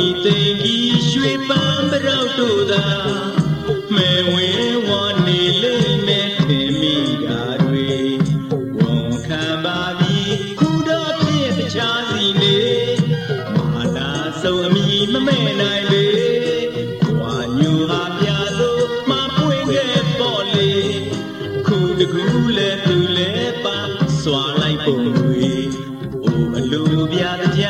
မိသိင်ကြီးရွှေပန်းပရောက်တို့သာမဲဝဲဝါနေလိမ့်မယ်ထင်မိတာတွေဝန်ခံပါပြီခုတော့ပြည့်တခြားစီနေမာနာဆုံးအမိမမဲ့နိုင်ပေကွာညူဟာပြလို့မပွင့်ခဲ့ပေါ်လေခုတကူလဲသူလဲပါစွာလိုက်ပုံတွေအိုအလိုပြတခြား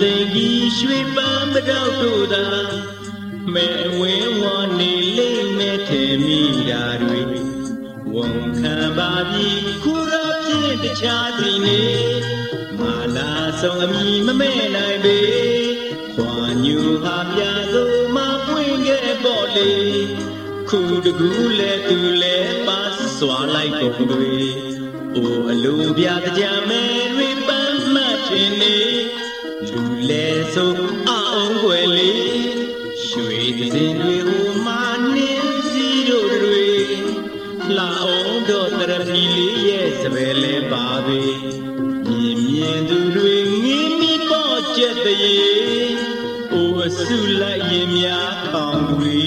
သိင်ကြီးရွှေပန်းမတော့တို့သာမဲဝင်းဝနေလိမ့်မဲထင်မိတာတွေဝန်ခံပါပြီခုတော့ဖြစ်တခြားစီနေမာလာဆုံးအမိမမဲ့နိုင်ပေခွာညူဟာပြသို့မပွင့်ခဲ့ပေါ်လေခုတကူလဲသူလဲပါစွာလိုက်ပုံတွေအိုအလိုပြတကြမဲတွေပန်းမှတ်တင်နေ လူလဲဆိုအောင်ွယ်လေရွှေစင်တွေကိုမာနေစီတို့တွေလာအောင်တော့တရဖီလေးရဲ့စပယ်လဲပါပဲမြင်မြင်သူတွေငင်းမိတော့ကြက်တဲ့အိုအစုလိုက်ရင်များခေါင်တွေ